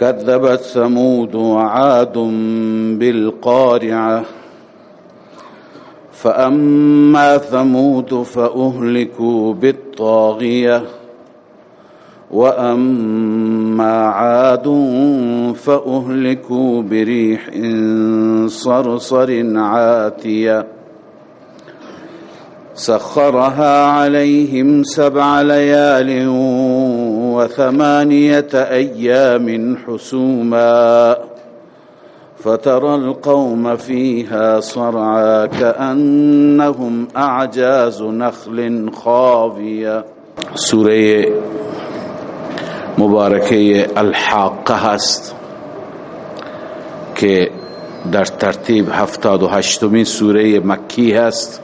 كذبت ثمود وعاد بالقارعة. فأما ثمود فأهلكوا بالطاغية وأما عاد فأهلكوا بريح صرصر عاتية. سخرها عليهم سبع ليال وثمانية أيام حسوما فترى القوم فيها صرعا كأنهم أعجاز نخل خاوية. سوره مبارکه الحاقه هست که در ترتیب هفتاد و هشتمین سوره مکی هست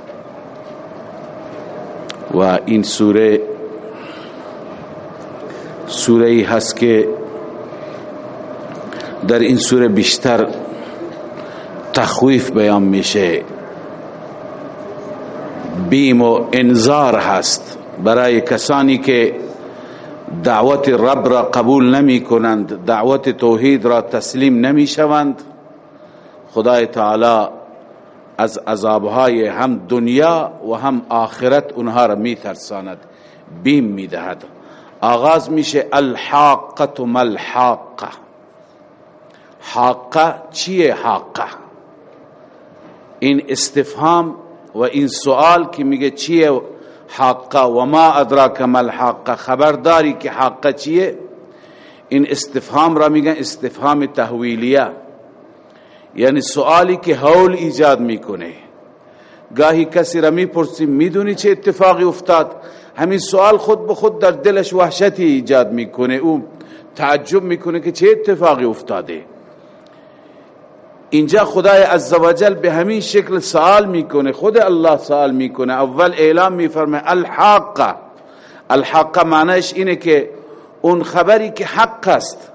و این سوره سوره ای هست که در این سوره بیشتر تخویف بیان میشه. بیم و انذار هست برای کسانی که دعوت رب را قبول نمی کنند دعوت توحید را تسلیم نمی شوند. خدای تعالی از عذابهای هم دنیا و هم آخرت اونها را می ترساند. بیم می دهد. آغاز میشه الحاقه ملحاقه حاقه چیه حاقه این استفهام و این سوال که میگه چیه حاقه و ما ادراک ملحاقه خبرداری که حاقه چیه؟ این استفهام را میگن استفهام تحویلیه. یعنی سوالی که حول ایجاد می‌کنه. گاهی کسی را می‌پرسیم می‌دونی چه اتفاقی افتاد؟ همین سوال خود به خود در دلش وحشتی ایجاد می‌کنه. او تعجب می‌کنه که چه اتفاقی افتاده. اینجا خدای عزوجل به همین شکل سوال می‌کنه. خود الله سوال می‌کنه. اول اعلام میفرمه الحاقه الحاقه معنیش اینه که اون خبری که حق است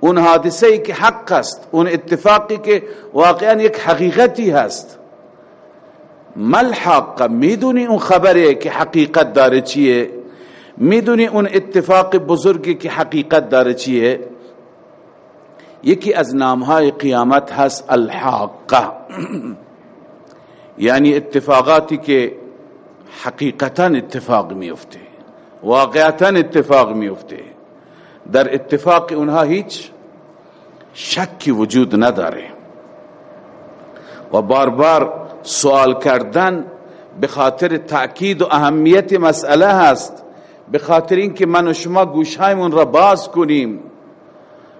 اون حادثه که حق است اون اتفاقی که واقعا یک حقیقتی هست. مل حق می‌دونی اون خبره که حقیقت داره چیه؟ می‌دونی اون اتفاق بزرگی که حقیقت داره چیه؟ یکی از نامهای قیامت هست الحاقه. یعنی اتفاقاتی که حقیقتا اتفاق میفته واقعتا اتفاق میفته در اتفاق اونها هیچ شکی وجود نداره. و بار بار سوال کردن به خاطر تأکید و اهمیت مسئله هست. به خاطر اینکه من و شما گوشهایمون را باز کنیم.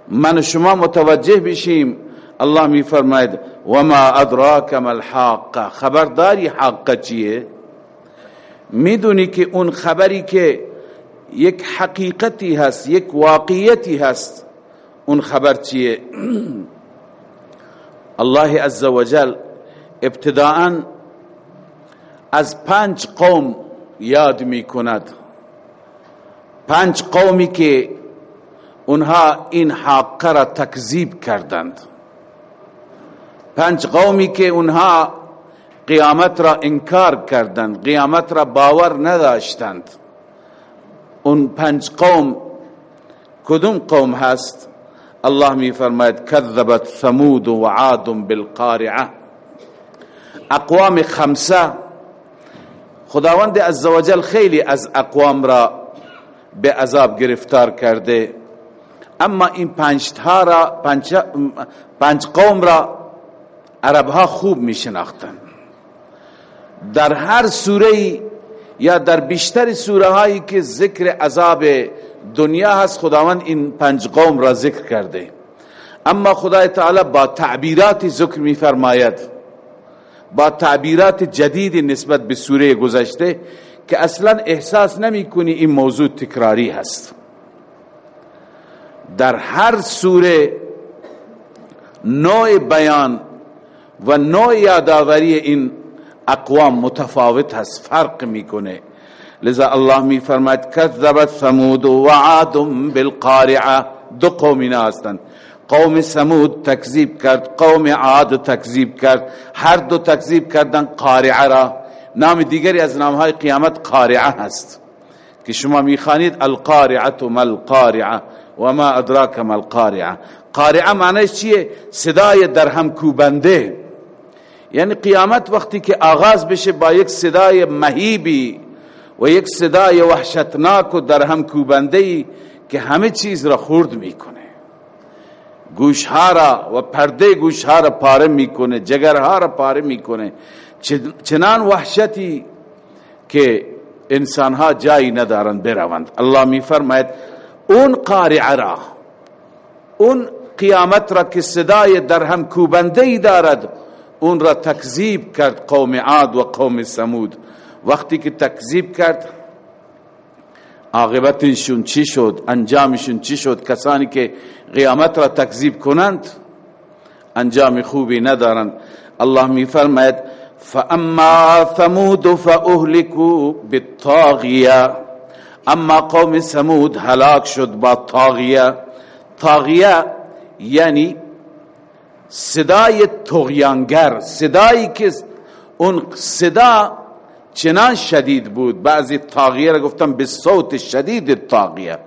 من و شما متوجه بشیم. الله می فرماید و ما ادراک ما الحاقه خبرداری حق چیه؟ می‌دونی که اون خبری که یک حقیقتی هست یک واقعیتی هست اون خبر چیه؟ الله عزوجل ابتداعا از پنج قوم یاد می کند پنج قومی که اونها این حقه را تکذیب کردند. پنج قومی که اونها قیامت را انکار کردند قیامت را باور نداشتند. اون پنج قوم کدوم قوم هست؟ الله می فرماید کذبت ثمود و عاد بالقارعه. اقوام خمسه. خداوند عزوجل خیلی از اقوام را به عذاب گرفتار کرده. اما این پنج را پنج, پنج قوم را عرب ها خوب می شناختن در هر سوره یا در بیشتر سوره هایی که ذکر عذاب دنیا هست خداوند این پنج قوم را ذکر کرده. اما خدای تعالی با تعبیرات ذکر می فرماید با تعبیرات جدید نسبت به سوره گذشته که اصلا احساس نمی کنی این موضوع تکراری هست. در هر سوره نوع بیان و نوع یادآوری این اقوام متفاوت هست فرق می‌کنه لذا الله می فرماید کذبت ثمود و عاد بالقارعه. دو قومینا هستند. قوم ثمود تکذیب کرد قوم عاد تکذیب کرد هر دو تکذیب کردن قارعه را. نام دیگری از نامهای قیامت قارعه هست که شما می‌خوانید القارعه ما القارعه و ما ادراک ما القارعه. قارعه معنیش چیه؟ صدای درهم کوبنده. یعنی قیامت وقتی که آغاز بشه با یک صدای مهیبی و یک صدای وحشتناک و درهم کوبنده که همه چیز را خورد می‌کنه. گوشها را و پرده گوشها را پاره می‌کنه جگرها را پاره می‌کنه. چنان وحشتی که انسانها جایی ندارند بروند. الله میفرماید اون قارعه را اون قیامت را که صدای درهم کوبنده ای دارد اون را تکذیب کرد قوم عاد و قوم سمود وقتی که تکذیب کرد عاقبتشون چی شد؟ انجامشون چی شد؟ کسانی که قیامت را تکذیب کنند انجام خوبی ندارند. الله می فرماید فاما ثمود فاهلكوا بالطاغیه. اما قوم ثمود هلاک شد با طاغیه. طاغیه یعنی صدای تغیانگر صدایی که اون صدا چنان شدید بود. بعضی طاغیه را گفتم به صوت شدید طاغیه.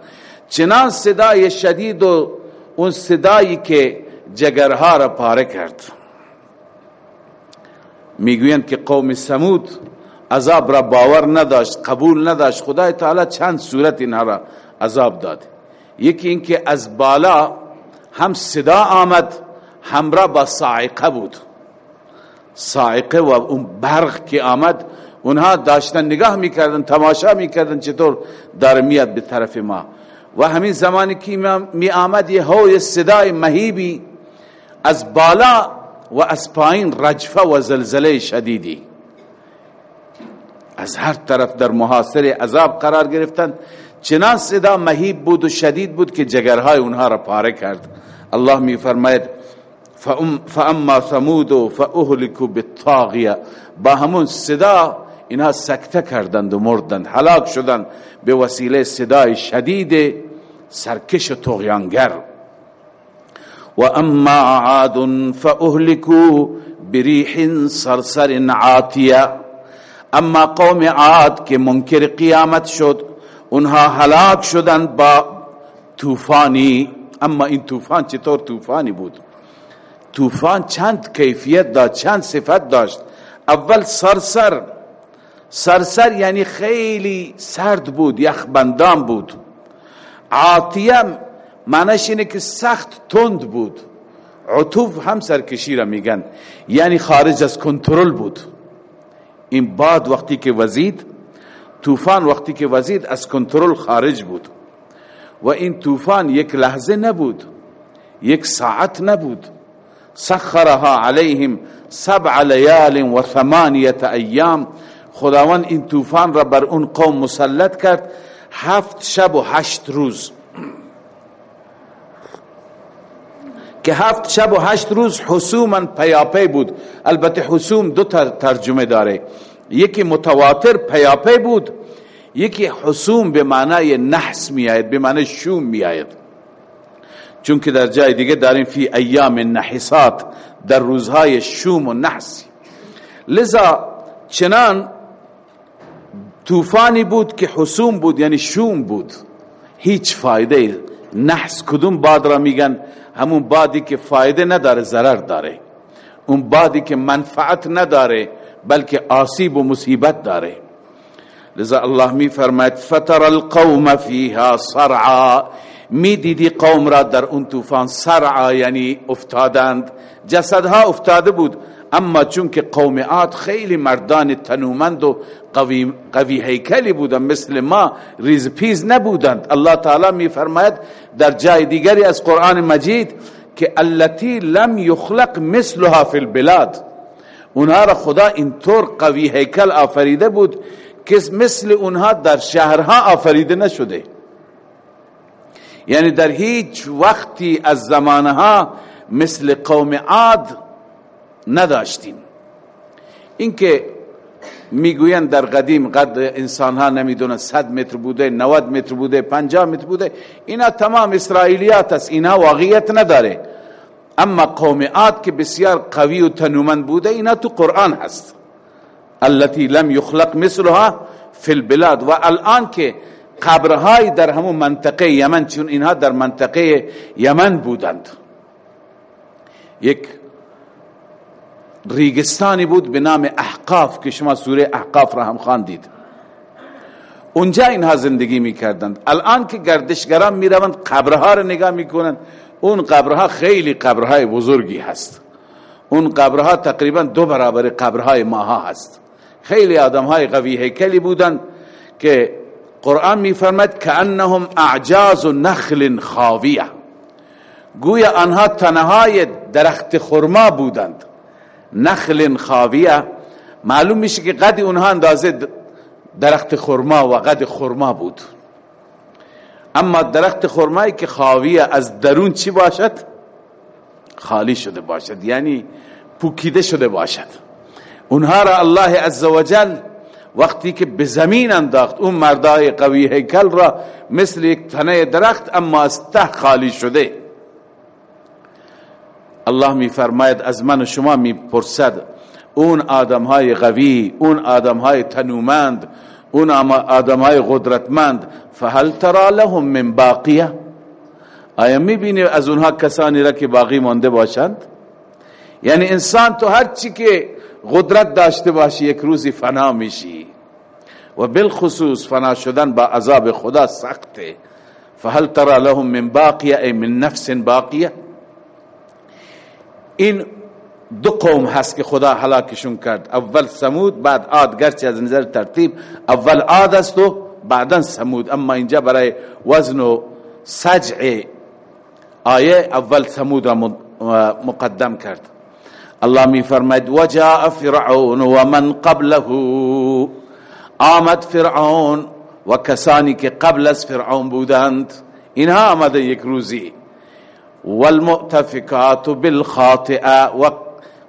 چنان صدای شدید و اون صدایی که جگرها را پاره کرد. می‌گویند که قوم سمود عذاب را باور نداشت قبول نداشت. خدای تعالی چند صورت اینها را عذاب داد. یکی اینکه از بالا هم صدا آمد همراه با صاعقه بود. صاعقه و اون برق که آمد اونها داشتن نگاه می‌کردن تماشا می‌کردن چطور داره میاد به طرف ما و همین زمانی که می آمد یه های صدای مهیبی از بالا و از پایین رجفه و زلزله شدیدی از هر طرف در محاصر عذاب قرار گرفتن چنان صدا مهیب بود و شدید بود که جگرهای اونها را پاره کرد الله می فرماید فاما ثمود فاهلكوا بالطاغیه با همون صدا اینها سکته کردند و مردند. هلاک شدند. به وسیله صدای شدید سرکش و تغیانگر و اما عاد فاهلكوا بريح صرصر عاتیه. اما قوم عاد که منکر قیامت شد اونها هلاک شدند با طوفانی. اما این طوفان چطور طوفانی بود؟ طوفان چند کیفیت داشت چند صفت داشت. اول سرسر سرسر یعنی خیلی سرد بود یخبندان بود. عاطیه معنیش اینه که سخت تند بود. عطوف هم سرکشی را میگن یعنی خارج از کنترل بود. این باد وقتی که وزید طوفان وقتی که وزید از کنترل خارج بود. و این طوفان یک لحظه نبود یک ساعت نبود. سخرها عليهم سبع لیال و ثمانیت ایام خداوند این طوفان را بر اون قوم مسلط کرد. هفت شب و هشت روز. که هفت شب و هشت روز حسوما پیاپی بود. البته حسوم دو ترجمه داره. یکی متواتر پیاپی بود یکی حسوم به معنای نحس می آید به معنای شوم می آید چون که در جای دیگه داریم فی ایام نحسات در روزهای شوم و نحسی. لذا چنان طوفانی بود که حسوم بود یعنی شوم بود. هیچ فایده نحس کدوم باد را میگن؟ همون بادی که فایده نداره ضرر داره. اون بادی که منفعت نداره بلکه آسیب و مصیبت داره. لذا الله می فرماید فتر القوم فیها صرعا. می دیدی قوم را در اون طوفان صرعا یعنی افتادند. جسدها افتاده بود. اما چون که قوم عاد خیلی مردان تنومند و قوی, قوی هیکلی بودند مثل ما ریز پیز نبودند. الله تعالی می فرماید در جای دیگری از قرآن مجید که التي لم يخلق مثلها فی البلاد. اونها را خدا اینطور قوی هیکل آفریده بود که مثل اونها در شهرها آفریده نشده. یعنی در هیچ وقتی از زمانها مثل قوم عاد نداشتیم. اینکه می‌گویند در قدیم قد انسان ها نمی‌دونن 100 متر بوده 90 متر بوده 50 متر بوده اینا تمام اسرائیلیات است اینا واقعیت نداره. اما قوم عاد که بسیار قوی و تنومند بوده اینا تو قرآن هست. التي لم يخلق مثلها فی البلاد. و الان که قبرهای در همون منطقه یمن چون اینها در منطقه یمن بودند. یک ریگستانی بود به نام احقاف که شما سوره احقاف را هم خواندید. اونجا اینها زندگی می‌کردند. الان که گردشگران می‌روند قبرها را نگاه می‌کنند. اون قبرها خیلی قبرهای بزرگی هست. اون قبرها تقریبا دو برابر قبرهای ماها هست. خیلی آدمهای قوی هیکلی بودند که قرآن که انهم اعجاز و نخل خاویه. گویا آنها تنهای درخت خرما بودند. نخل خاویه. معلوم میشه که قد اونها اندازه درخت خرما و قد خرما بود. اما درخت خرمایی که خاویه از درون چی باشد؟ خالی شده باشد یعنی پوکیده شده باشد. اونها را الله عزوجل وقتی که به زمین انداخت اون مردای قوی هیکل را مثل یک تنه درخت اما از ته خالی شده. الله می فرماید از من و شما می پرسد اون آدم های قوی اون آدم های تنومند اون آدم های قدرتمند فهل ترا لهم من باقیه؟ آیا می بینی از اونها کسانی را که باقی مانده باشند؟ یعنی انسان تو هر چی که قدرت داشته باشی یک روزی فنا میشی. و بالخصوص فنا شدن با عذاب خدا سخته. فهل ترى لهم من باقیه ای من نفس باقیه؟ این دو قوم هست که خدا حلاکشون کرد. اول سمود بعد عاد. گرچه از نظر ترتیب اول عاد است و بعدا سمود. اما اینجا برای وزن و سجع آیه اول سمود را مقدم کرد. الله می فرماید وجاء فرعون من قبله. آمد فرعون و کسانی که قبل از فرعون بودند اینها آمده یک روزی. والمؤتفکات بالخاطئه و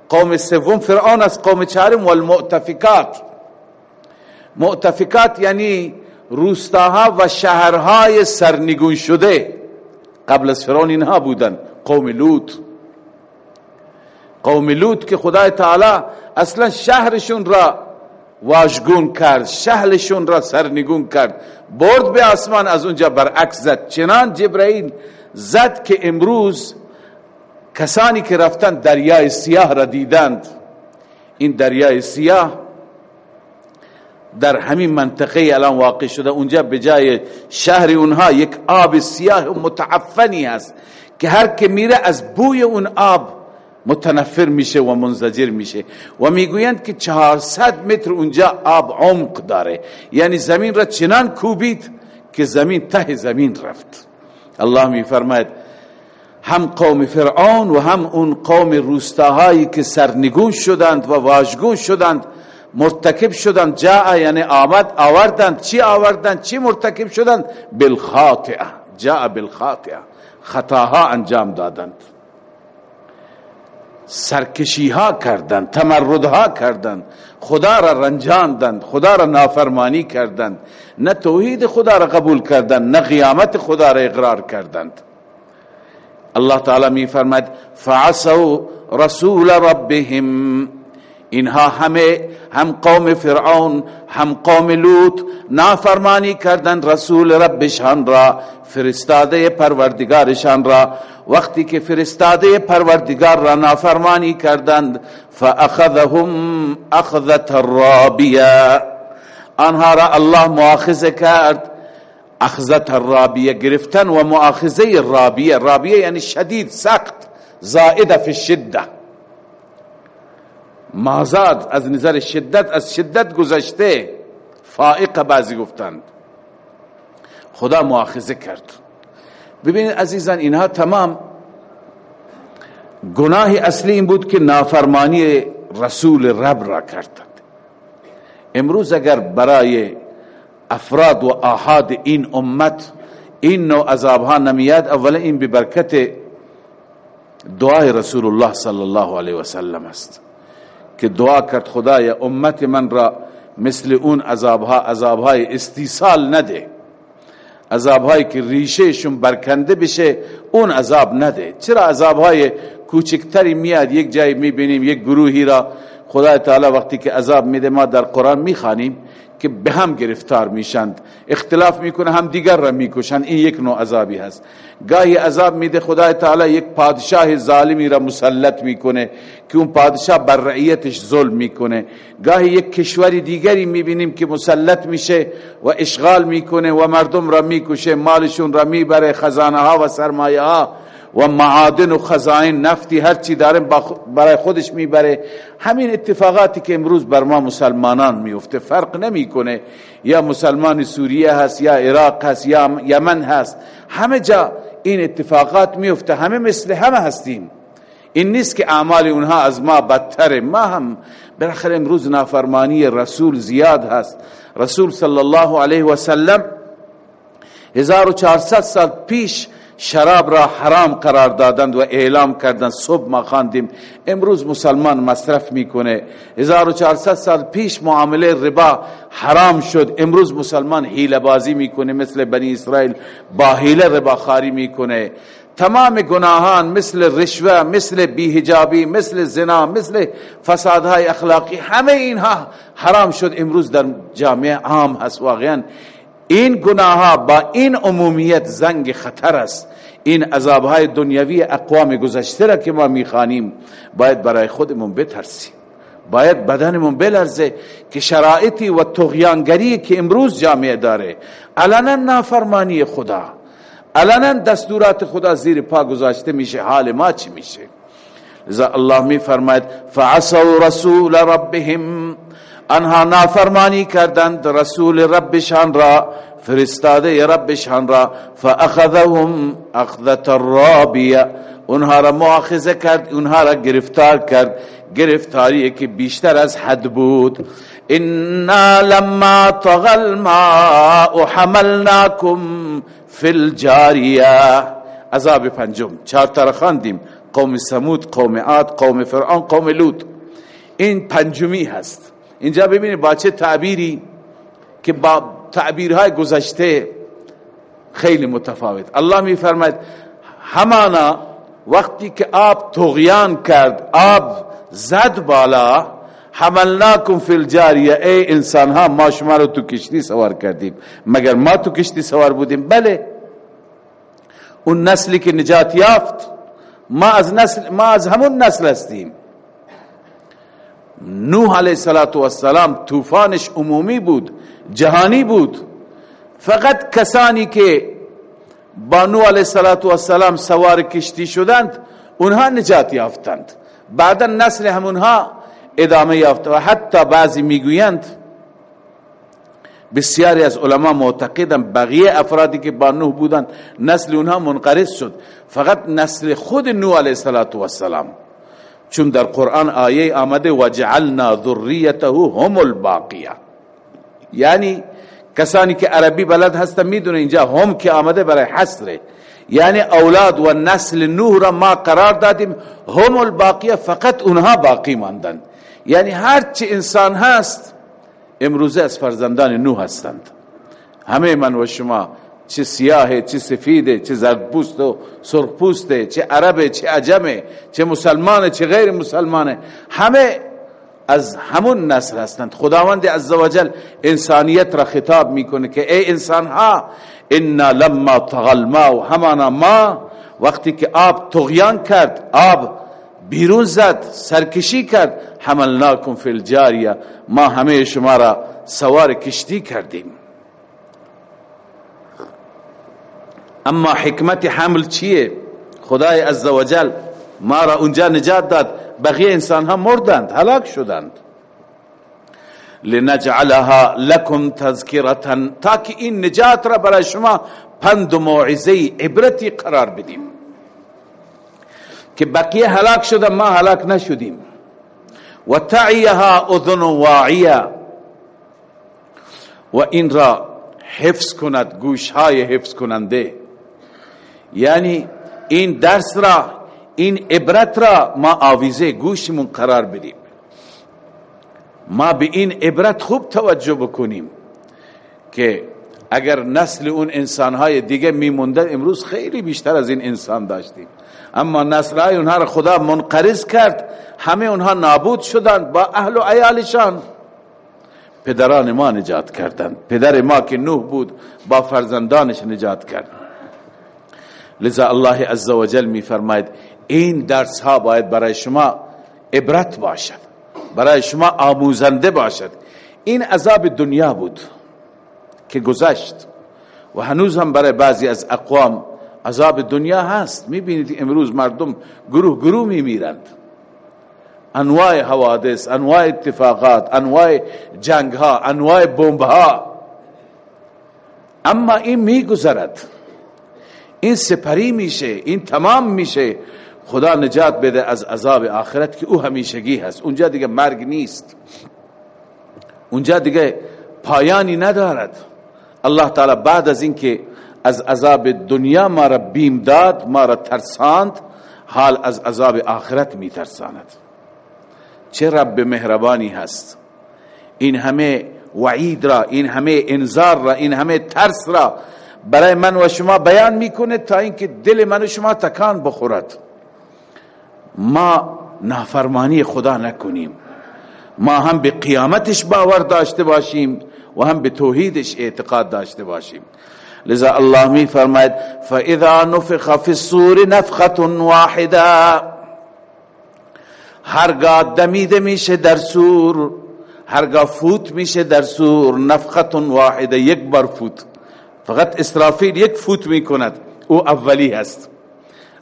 قوم سوم فرعون از قوم چهارم والمؤتفکات مؤتفکات یعنی روستاها و شهرهای سرنگون شده. قبل از فرعون اینها بودن قوم لوط. قوم لوط که خدای تعالی اصلا شهرشون را واژگون کرد شهرشون را سرنگون کرد. برد به آسمان از اونجا برعکس زد. چنان جبرائیل زد که امروز کسانی که رفتن دریای سیاه را دیدند این دریای سیاه در همین منطقه الان واقع شده. اونجا به جای شهر اونها یک آب سیاه متعفنی است که هر که میره از بوی اون آب متنفر میشه و منزجر میشه و می‌گویند که 400 متر اونجا آب عمق داره. یعنی زمین را چنان کوبید که زمین ته زمین رفت. الله میفرماید هم قوم فرعون و هم اون قوم روستاهایی که سرنگون شدند و واژگون شدند مرتکب شدند جا یعنی آمد آوردند. چی آوردند؟ چی مرتکب شدند؟ بالخاطئه جا بالخاطئه. خطاها انجام دادند. سرکشی ها کردند تمردها کردند. خدا را رنجاندند خدا را نافرمانی کردند. نه توحید خدا را قبول کردند نه قیامت خدا را اقرار کردند. الله تعالی می فرماید فعصوا رسول ربهم اینها همه هم قوم فرعون هم قوم لوط نافرمانی کردند رسول ربشان را فرستاده پروردگارشان را. وقتی که فرستاده پروردگار را نافرمانی کردند فاخذهم اخذت الرابیه. آنها را الله مؤاخذه کرد. اخذت الرابیه گرفتن و مؤاخذه رابیه. رابیه یعنی شدید سخت زائده فی الشده مازاد از نظر شدت از شدت گذشته فائق بعضی گفتند. خدا مؤاخذه کرد. ببینید عزیزان اینها تمام گناه اصلی این بود که نافرمانی رسول رب را کردند. امروز اگر برای افراد و آحاد این امت این نوع عذاب ها نمیاد اولا این ببرکت دعای رسول الله صلی الله علیه وسلم است. که دعا کرد خدای امت من را مثل اون عذابها عذابهای استیصال نده. عذابهایی که ریشهشون برکنده بشه اون عذاب نده. چرا عذابهای کوچکتری میاد؟ یک جای می‌بینیم یک گروهی را. خدا تعالی وقتی که عذاب میده ما در قرآن می‌خوانیم. که به هم گرفتار میشند. اختلاف می‌کنه هم دیگر را می‌کشند. این یک نوع عذابی هست. گاهی عذاب میده خدای تعالی یک پادشاه ظالمی را مسلط می‌کنه که اون پادشاه بر رعیتش ظلم می‌کنه. گاهی یک کشوری دیگری می‌بینیم که مسلط میشه و اشغال می‌کنه و مردم را می‌کشه مالشون را می‌بره خزانه ها و سرمایه ها و معادن و خزائن نفتی هر چی داره برای خودش می‌بره. همین اتفاقاتی که امروز بر ما مسلمانان میفته فرق نمی‌کنه. یا مسلمان سوریه هست یا عراق هست یا یمن هست. همه جا این اتفاقات میفته. همه مثل همه هستیم. این نیست که اعمال اونها از ما بدتره. ما هم بالاخره امروز نافرمانی رسول زیاد هست. رسول صلی الله علیه و سلم 1400 سال پیش شراب را حرام قرار دادند و اعلام کردند صبح ما خواندیم. امروز مسلمان مصرف می‌کنه. 1400 سال پیش معامله ربا حرام شد. امروز مسلمان حیله بازی می‌کنه مثل بنی اسرائیل با حیله ربا خاری می‌کنه. تمام گناهان مثل رشوه مثل بیهجابی مثل زنا مثل فسادهای اخلاقی همه اینها حرام شد. امروز در جامعه عام هست واقعا. این گناه با این عمومیت زنگ خطر است. این عذابهای دنیوی اقوام گذشته را که ما می‌خوانیم باید برای خودمون بترسیم. باید بدنمون بلرزه که شرایطی و تغیانگری که امروز جامعه داره علنا نافرمانی خدا. علنا دستورات خدا زیر پا گذاشته میشه حال ما چی میشه؟ لذا الله می فرماید فعصوا رسول ربهم. انها نافرمانی کردند رسول ربشان را فرستاده ربشان را فاخذهم اخذت الرابیه. اونها را مؤاخذه کرد اونها را گرفتار کرد. گرفتاری که بیشتر از حد بود. انا لما طغى الماء حملناكم في الجاریه. عذاب پنجم. چهار تا خواندیم. قوم سمود قوم عاد قوم فرعون قوم لوط. این پنجمی هست. اینجا ببینید با چه تعبیری که با تعبیرهای گذشته خیلی متفاوت. الله می فرماید همانا وقتی که آب تغیان کرد آب زد بالا حملناکم فی الجاریه ای انسان ها ما شما رو تو کشتی سوار کردیم. مگر ما تو کشتی سوار بودیم؟ بله. اون نسلی که نجات یافت ما از نسل ما از همون نسل هستیم. نوح علیه السلام طوفانش عمومی بود جهانی بود. فقط کسانی که با نوح علیه السلام سوار کشتی شدند اونها نجات یافتند. بعدا نسل همونها ادامه یافت و حتی بعضی می‌گویند بسیاری از علما معتقدند بقیه افرادی که با نوح بودند نسل اونها منقرض شد. فقط نسل خود نوح علیه السلام چون در قرآن آیه آمده وجعلنا ذریته هم الباقیه یعنی کسانی که عربی بلد هستن می‌دونه اینجا هم که آمده برای حصره. یعنی اولاد و نسل نوح را ما قرار دادیم هم الباقیه فقط اونها باقی ماندن. یعنی هر چی انسان هست امروزه از فرزندان نوح هستند. همه من و شما چه سیاهه چه سفیده چه زردپوست و سرخپوسته چه عربه چه عجمه چه مسلمانه چه غیر مسلمانه. همه از همون نسل هستند. خداوند عزوجل انسانیت را خطاب می‌کنه که ای انسان ها انا لما طغى و همانا ما. وقتی که آب تغیان کرد آب بیرون زد سرکشی کرد حملناکم فی الجاریه. ما همه شما را سوار کشتی کردیم. اما حکمت حمل چیه؟ خدای عزوجل ما را اونجا نجات داد. بقیه انسان ها مردند هلاک شدند. لنجعلها لكم تذکرتا. تاکه این نجات را برای شما پند و موعظه عبرتی قرار بدیم. که بقیه هلاک شدن ما هلاک نشدیم. و تعیها اذن واعیه. و این را حفظ کند گوش های حفظ کننده. یعنی این درس را این عبرت را ما آویزه گوشمون قرار بدیم. ما به این عبرت خوب توجه بکنیم که اگر نسل اون انسانهای دیگه میمونده امروز خیلی بیشتر از این انسان داشتیم. اما نسل های اونها را خدا منقرض کرد. همه اونها نابود شدند با اهل و عیالشان. پدران ما نجات کردند. پدر ما که نوح بود با فرزندانش نجات کرد. لذا الله عزوجل می فرماید این درس ها باید برای شما عبرت باشد برای شما آموزنده باشد. این عذاب دنیا بود که گذشت و هنوز هم برای بعضی از اقوام عذاب دنیا هست. می‌بینید امروز مردم گروه گروه میمیرند. انواع حوادث انواع اتفاقات انواع جنگ ها انواع بمب ها اما این میگذرد. این سپری میشه این تمام میشه. خدا نجات بده از عذاب آخرت که او همیشگی هست. اونجا دیگه مرگ نیست. اونجا دیگه پایانی ندارد. الله تعالی بعد از اینکه از عذاب دنیا ما را بیم داد ما را ترساند حال از عذاب آخرت می ترساند چه رب مهربانی هست. این همه وعید را این همه انذار را این همه ترس را برای من و شما بیان می‌کنه تا اینکه دل من و شما تکان بخورد. ما نافرمانی خدا نکنیم. ما هم به قیامتش باور داشته باشیم و هم به توحیدش اعتقاد داشته باشیم. لذا الله می فرماید فاذا نفخ فی الصور نفخه واحده هرگاه دمیده میشه در سور هرگاه فوت میشه در سور نفخه واحده یک بار فوت. فقط اسرافیل یک فوت می‌کند. او اولی هست.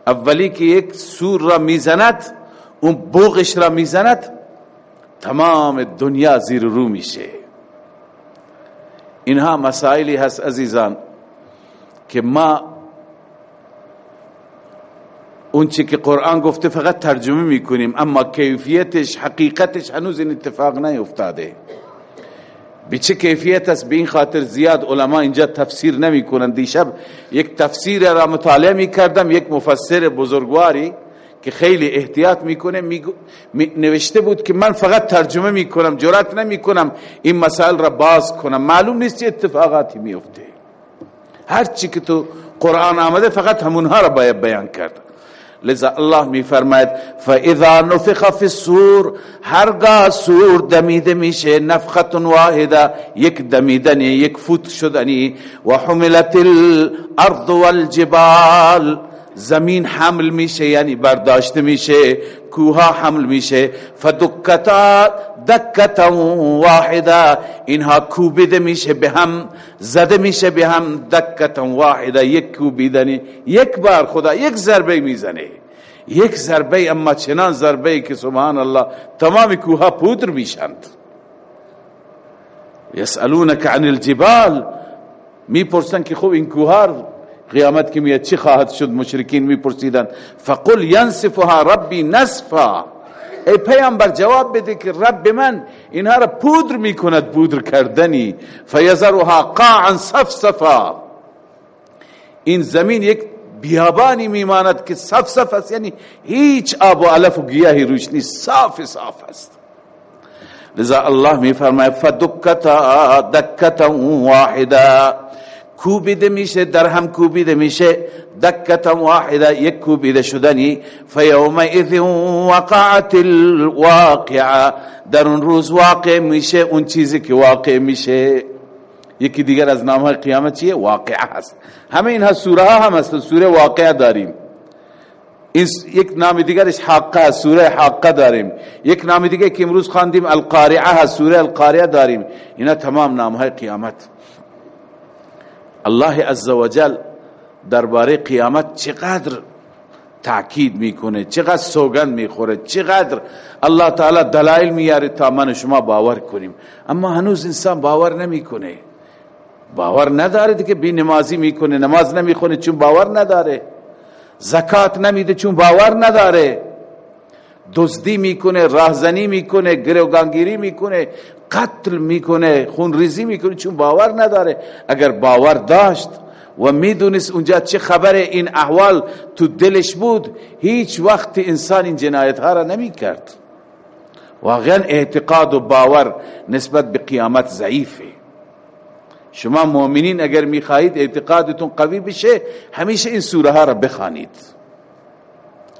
اولی که یک سور را می‌زند اون بوغش را می‌زند تمام دنیا زیر رو میشه. اینها مسائلی هست عزیزان که ما اون چی که قرآن گفته فقط ترجمه می‌کنیم اما کیفیتش حقیقتش هنوز این اتفاق نیفتاده. به چه کیفیت است؟ به این خاطر زیاد علما اینجا تفسیر نمی کنند دیشب یک تفسیر را مطالعه می کردم یک مفسر بزرگواری که خیلی احتیاط می‌کنه. می نوشته بود که من فقط ترجمه می‌کنم جرات نمی کنم این مسائل را باز کنم. معلوم نیست چه اتفاقاتی میفته هر چی که تو قرآن آمده فقط همونها را باید بیان کرد. لذا الله می فرماید فاذا نفخ فی الصور هرگاه سور دمیده میشه نفخت واحده یک دمیدنی یک فوت شدنی و حملت الارض والجبال زمین حمل میشه یعنی برداشته میشه کوها حمل میشه. فدکتا دکتا واحده اینها کوبیده میشه به هم زده میشه به هم دکتا واحده یک کوبیدنی یک بار خدا یک ضربه می‌زنه. یک ضربه اما چنان ضربه که سبحان الله تمام کوها پودر میشند. یسالونک عن الجبال می‌پرسن که خوب این کوها قیامت که میاد چی خواهد شد؟ مشرکین میپرسیدن. فقل ینصفها ربی نصفا. ای پیامبر جواب بده که رب من اینها را پودر می‌کند پودر کردنی. فیذرها قاعا صفصفا. این زمین یک بیابانی میماند که صف صف است. یعنی هیچ آب و علف و گیاهی روش نیست. صاف صاف است. لذا الله میفرماید فدکتا دکتا واحده کوبیده میشه در هم کوبیده میشه. دکتا واحده یک کوبیده شدنی. فیومئذ وقعت الواقعه. در اون روز واقع میشه اون چیزی که واقع میشه. یکی دیگر از نام های قیامت چیه؟ واقعه هست. همه اینها سوره ها هم هست. سوره واقعه داریم. یک نام دیگرش حقه سوره حقه داریم. یک نام دیگه که امروز خواندیم القارعه سوره القارعه داریم. اینا تمام نام های قیامت. الله عزوجل درباره قیامت چقدر تاکید می‌کنه چقدر سوگند می‌خوره چقدر الله تعالی دلائل میاره تا من شما باور کنیم. اما هنوز انسان باور نمی‌کنه. باور نداره که بی نمازی می‌کنه نماز نمی‌خونه چون باور نداره. زکات نمیده چون باور نداره. دزدی می‌کنه راهزنی می‌کنه گروگانگیری می‌کنه. قتل می‌کنه خونریزی می‌کنه چون باور نداره. اگر باور داشت و می‌دونست اونجا چه خبر این احوال تو دلش بود هیچ وقت انسان این جنایت ها را نمی کرد واقعا اعتقاد و باور نسبت به قیامت ضعیفه. شما مؤمنین اگر می‌خواهید اعتقادتون قوی بشه همیشه این سوره ها را بخوانید.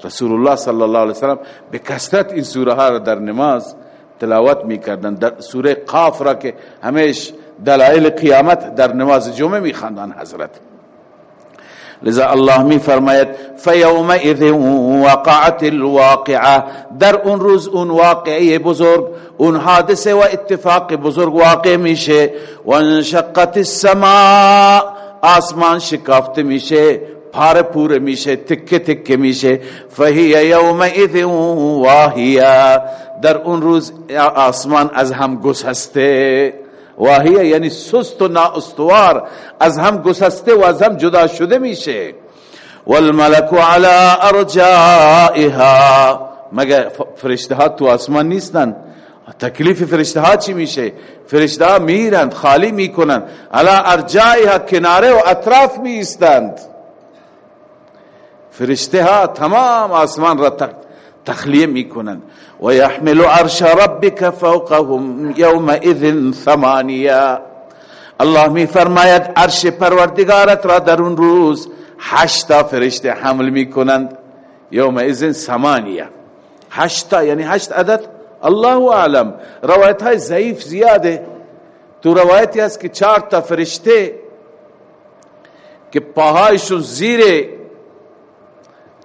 رسول الله صلی الله علیه وسلم به کثرت این سوره ها را در نماز تلاوت می‌کردن. در سوره قاف را که همیش دلائل قیامت در نماز جمعه میخواندن حضرت. لذا الله می فرماید فیومئذ وقعت الواقعه در اون روز اون واقعه بزرگ اون حادثه و اتفاق بزرگ واقع میشه. و انشقت السماء آسمان شکافت میشه. پار پور میشه تکه تکه میشه فهی یومئذ واهیه در اون روز آسمان از هم گسسته واهیه یعنی سست و نااستوار از هم گسسته و از هم جدا شده میشه والملک على ارجائها مگه فرشته ها تو آسمان نیستن تکلیف فرشته ها چی میشه فرشته ها میرند خالی می‌کنند على ارجائها کناره و اطراف میستند فرشته ها تمام آسمان را تخلیه می‌کنند. و یحمل عرش ربک فوقهم یومئذ ثمانیه الله می فرماید عرش پروردگارت را در اون روز هشتا فرشته حمل می‌کنند. یومئذ ثمانیه. هشتا یعنی هشت عدد؟ الله اعلم. روایت های ضعیف زیاده. تو روایتی هست که چهار تا فرشته که پاهایشون زیر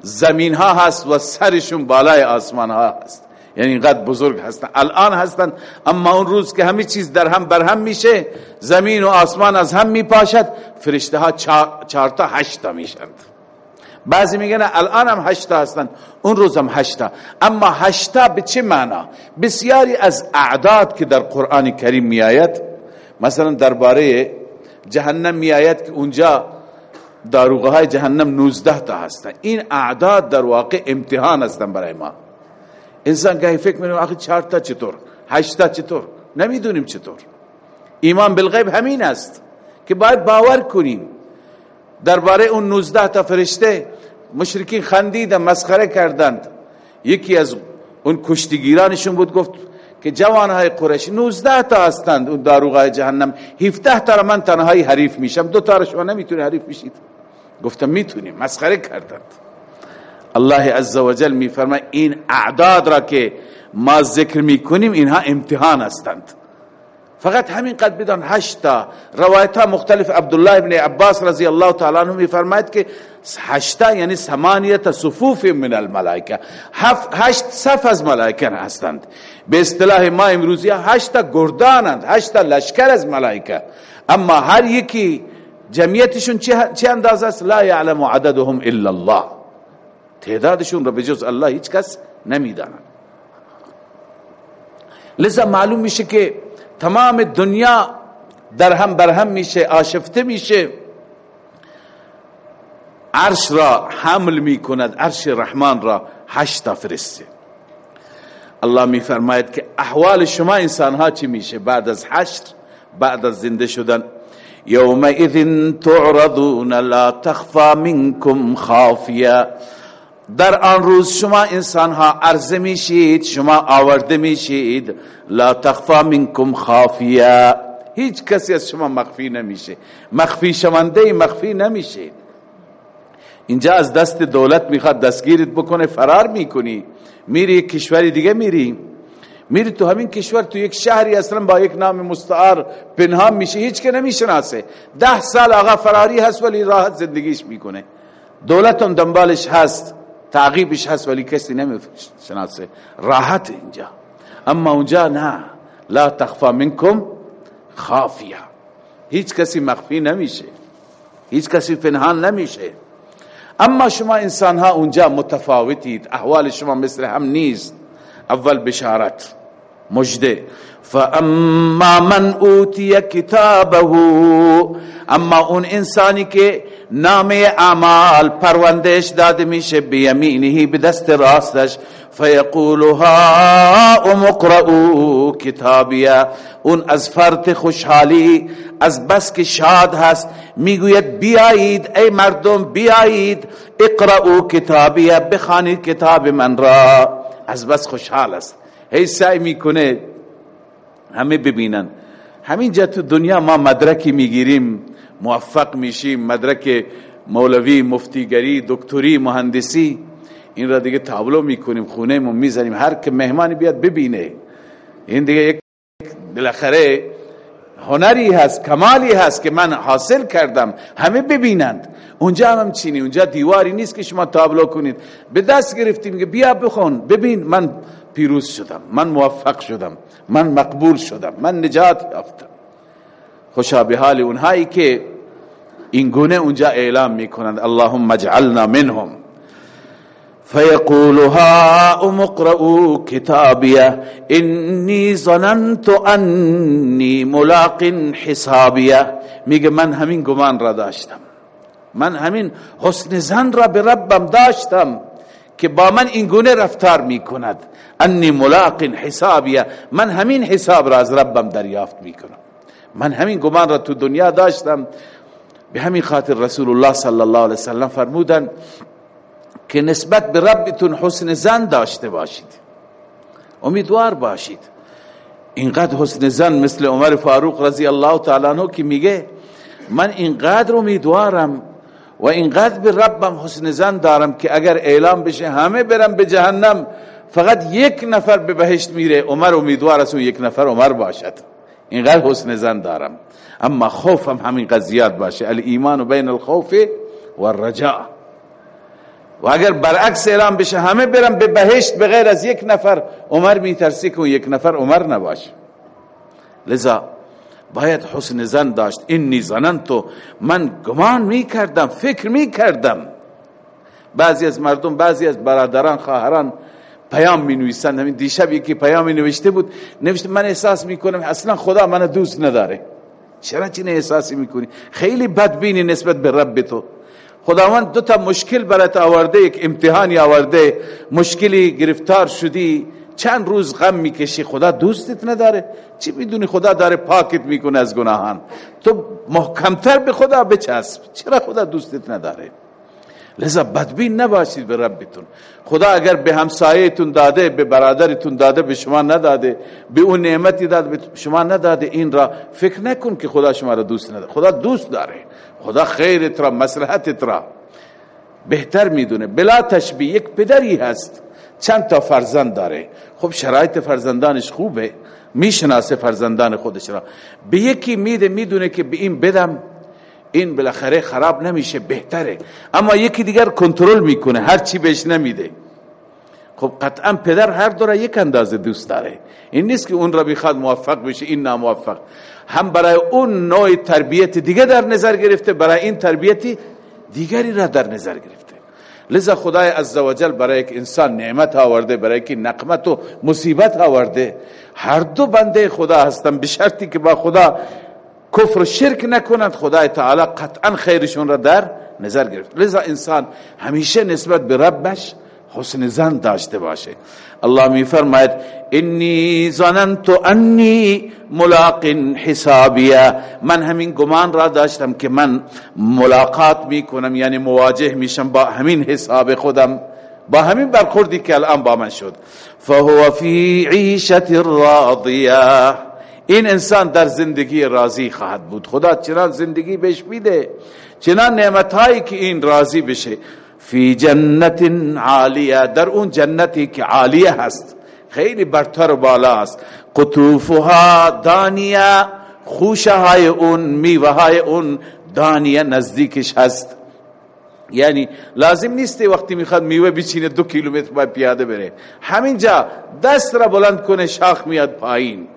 زمین ها هست و سرشون بالای آسمان ها هست. یعنی اینقدر بزرگ هستن. الان هستن اما اون روز که همه چیز در هم برهم میشه زمین و آسمان از هم میپاشد فرشته ها چهار تا هشتا میشند بعضی میگن الان هم هشتا هستن اون روز هم هشتا اما هشتا به چه معنا؟ بسیاری از اعداد که در قرآن کریم میآید مثلا درباره جهنم میآید که اونجا داروغه های جهنم 19 تا هستن. این اعداد در واقع امتحان هستن برای ما. انسان گاهی فکر می‌کنه آخه 4 تا چطور؟ 8 تا چطور؟ نمی‌دونیم چطور. ایمان بالغیب همین است که باید باور کنیم. درباره اون 19 تا فرشته مشرکین خندیدن مسخره کردند. یکی از اون کشتیگیرانشون بود گفت که جوانهای قریش 19 تا هستند اون داروغای جهنم. 17 تا من تنهایی حریف میشم. دو تا رو شما نمی‌تونی حریف بشید. گفتم می‌تونیم مسخره کردند الله عز وجل میفرماید این اعداد را که ما ذکر می‌کنیم اینها امتحان هستند. فقط همین قد بدان هشتا روایت ها مختلف عبدالله ابن عباس رضی الله تعالی عنہ میفرماید که هشتا یعنی ثمانیت صفوف من الملائکه. هشت صف از ملائکه هستند. به اصطلاح ما امروزی هشتا گردانند هشتا لشکر از ملائکه. اما هر یکی جمعیتشون چه اندازه است؟ لا یعلم عددهم الا الله. تعدادشون را بجز الله هیچ کس نمی‌دانند لذا معلوم میشه که تمام دنیا در هم برهم میشه آشفته میشه. عرش را حمل می‌کند عرش رحمان را هشتا فرسته. الله میفرماید که احوال شما انسان ها چی میشه؟ بعد از حشر بعد از زنده شدن یومئذ تعرضون لا تخفى منكم خافیه در آن روز شما انسان ها عرضه میشید شما آورده میشید. لا تخفى منكم خافیه هیچ کسی از شما مخفی نمیشه. مخفی شونده مخفی نمیشه. اینجا از دست دولت می‌خواد دستگیرت بکنه فرار می‌کنی. میری کشوری دیگه میری. میری تو همین کشور تو یک شهری اصلا با یک نام مستعار پنهان میشه هیچ که نمی‌شناسه. ده سال آقا فراری هست ولی راحت زندگیش می‌کنه. دولت هم دنبالش هست تعقیبش هست ولی کسی نمی‌شناسه. راحت اینجا. اما اونجا نه. لا تخفى منکم خافیه. هیچ کسی مخفی نمیشه. هیچ کسی پنهان نمیشه. اما شما انسان ها اونجا متفاوتید. احوال شما مثل هم نیست. اول بشارت. مجده. فاما من اوتی کتابه اما اون انسانی که نام اعمال پروندهش داده میشه بیمینه به دست راستش فیقولها امقرؤوا کتابیا اون از فرط خوشحالی از بس که شاد هست می‌گوید بیایید ای مردم بیایید اقرؤوا کتابیا بخوانید کتاب من را از بس خوشحال است. هی سعی می‌کنه همه ببینن. همینجا تو دنیا ما مدرکی می‌گیریم موفق میشیم. مدرک مولوی مفتیگری دکتری مهندسی این را دیگه تابلو می‌کنیم خونه مون می‌زنیم. هر که مهمانی بیاد ببینه. این دیگه یک بالاخره هنری هست کمالی هست که من حاصل کردم. همه ببینند. اونجا هم, هم چینی اونجا دیواری نیست که شما تابلو کنید. به دست گرفتیم که بیا بخون. ببین من پیروز شدم من موفق شدم من مقبول شدم من نجات یافتم. خوشا به حال اونهایی که این گونه اونجا اعلام می‌کنند اللهم اجعلنا منهم. فيقول ها اقرؤوا كتابيه اني ظننت اني ملاق حسابيه میگه من همین گمان را داشتم من همین حسن زن را به ربم داشتم. که با من این گونه رفتار می‌کند. انی ملاق حسابیه. من همین حساب را از ربم دریافت می‌کنم. من همین گمان را تو دنیا داشتم. به همین خاطر رسول الله صلی الله علیه وسلم فرمودن که نسبت به ربتون حسن زن داشته باشید. امیدوار باشید. اینقدر حسن زن مثل عمر فاروق رضی الله تعالی عنہ که میگه من اینقدر امیدوارم و اینقدر به ربم حسن زن دارم که اگر اعلام بشه همه برم به جهنم فقط یک نفر به بهشت میره عمر امیدوار است یک نفر عمر باشد. اینقدر حسن زن دارم. اما خوفم همین قضیات باشه. الایمان بین الخوف و الرجاء و اگر برعکس اعلام بشه همه برم به بهشت بغیر از یک نفر عمر میترسی که یک نفر عمر نباشه. لذا باید حسن زن داشت. اینی تو من گمان می کردم فکر می کردم بعضی از مردم بعضی از برادران خواهران پیام می نویسند همین دیشب یکی پیامی نوشته بود نوشته من احساس می کنم اصلا خدا من دوست نداره. چرا چین احساسی می‌کنی؟ خیلی بدبینی نسبت به رب تو. خداوند دو تا مشکل برات آورده یک امتحانی آورده. مشکلی گرفتار شدی چند روز غم می‌کشی خدا دوستت نداره. چی می‌دونی خدا داره پاکت می‌کنه از گناهان؟ تو محکمتر به خدا بچسب. چرا خدا دوستت نداره؟ لذا بدبین نباشید به ربتون. خدا اگر به همسایتون داده به برادرتون داده به شما نداده به اون نعمتی داده به شما نداده این را فکر نکن که خدا شما را دوست نداره. خدا دوست داره. خدا خیرت را مصلحتت را بهتر می‌دونه. بلا تشبیه یک پدری هست چند تا فرزند داره. خب شرایط فرزندانش خوبه. می‌شناسه فرزندان خودش را. به یکی میده می‌دونه که به این بدم این بالاخره خراب نمیشه بهتره. اما یکی دیگر کنترل می‌کنه هر چی بهش نمیده. خب قطعا پدر هر دو را یک اندازه دوست داره. این نیست که اون را بخواد موفق بشه این ناموفق. هم برای اون نوع تربیت دیگه در نظر گرفته برای این تربیتی دیگری را در نظر گرفته. لذا خدای عزوجل برای یک انسان نعمت آورده برای یک نقمت و مصیبت آورده. هر دو بنده خدا هستن به شرطی که با خدا کفر و شرک نکنند. خدای تعالی قطعا خیرشون را در نظر گرفت. لذا انسان همیشه نسبت به ربش حسن زن داشته باشه. الله می فرماید انی ظننت انی ملاق حسابیه من همین گمان را داشتم که من ملاقات می کنم یعنی مواجه میشم با همین حساب خودم. با همین برخوردی که الان با من شد. فهو فی عیشت راضیه. این انسان در زندگی راضی خواهد بود. خدا چنان زندگی بهش میده. چنان نعمتهایی که این راضی بشه. فی جنت عالیه. در اون جنتی که عالیه هست. خیلی برتر و بالا است قطوفها دانیه. خوشه های اون میوه های اون دانیه نزدیکش هست. یعنی لازم نیست وقتی می‌خواد میوه بچینه دو کیلومتر باید پیاده بره. همینجا دست را بلند کنه شاخ میاد پایین.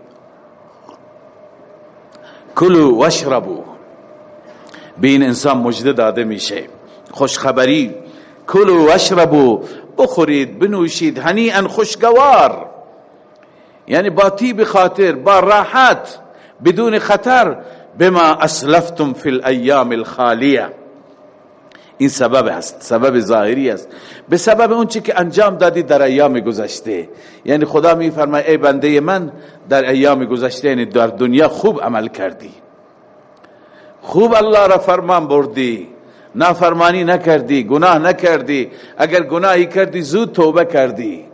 کلو واشربو به این انسان مجده داده میشه. خوشخبری کلو واشربو بخورید بنوشید هنیئا خوشگوار. یعنی با تیب خاطر با راحت بدون خطر بما اسلفتم فی الایام الخالیه. این سبب است سبب ظاهری است. به سبب اون چی که انجام دادی در ایام گذشته. یعنی خدا می فرماید ای بنده من در ایام گذشته یعنی در دنیا خوب عمل کردی. خوب الله را فرمان بردی. نافرمانی نکردی گناه نکردی. اگر گناهی کردی زود توبه کردی.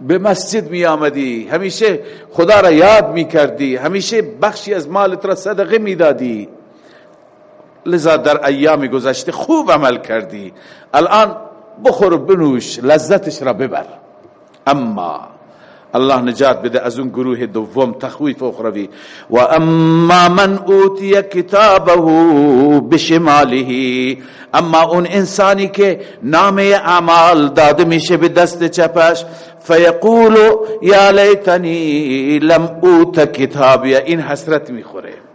به مسجد می آمدی. همیشه خدا را یاد می کردی. همیشه بخشی از مالت را صدقه می دادی. لذا در ایام گذشته خوب عمل کردی. الان بخور بنوش لذتش را ببر. اما الله نجات بده از اون گروه دوم تخویف اخروی. و اما من اوتی کتابه بشماله. اما اون انسانی که نامه اعمال داده میشه به دست چپش فیقول یا لیتنی لم اوت کتابی. این حسرت می‌خوره.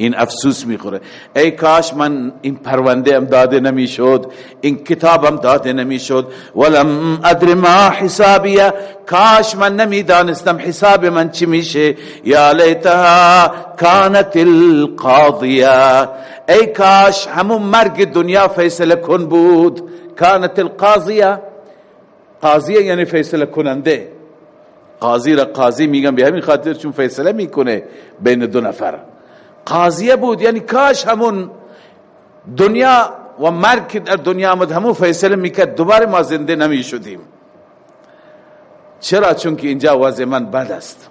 این افسوس می‌خوره. ای کاش من این پرونده ام داده نمی‌شد این کتابم داده نمی‌شد. ولم ادر ما حسابیه کاش من نمی‌دانستم حساب من چی میشه. یا لیتها کانت القاضیه. ای کاش همون مرگ دنیا فیصله کن بود. کانت القاضیه. قاضیه یعنی فیصله کننده. قاضی را قاضی میگم به همین خاطر چون فیصله می‌کنه بین دو نفر. قاضیه بود. یعنی کاش همون دنیا و مرگ در دنیا آمد. همون فیصله می‌کرد. دوباره ما زنده نمی شدیم چرا؟ چون که اینجا وضع من بد است.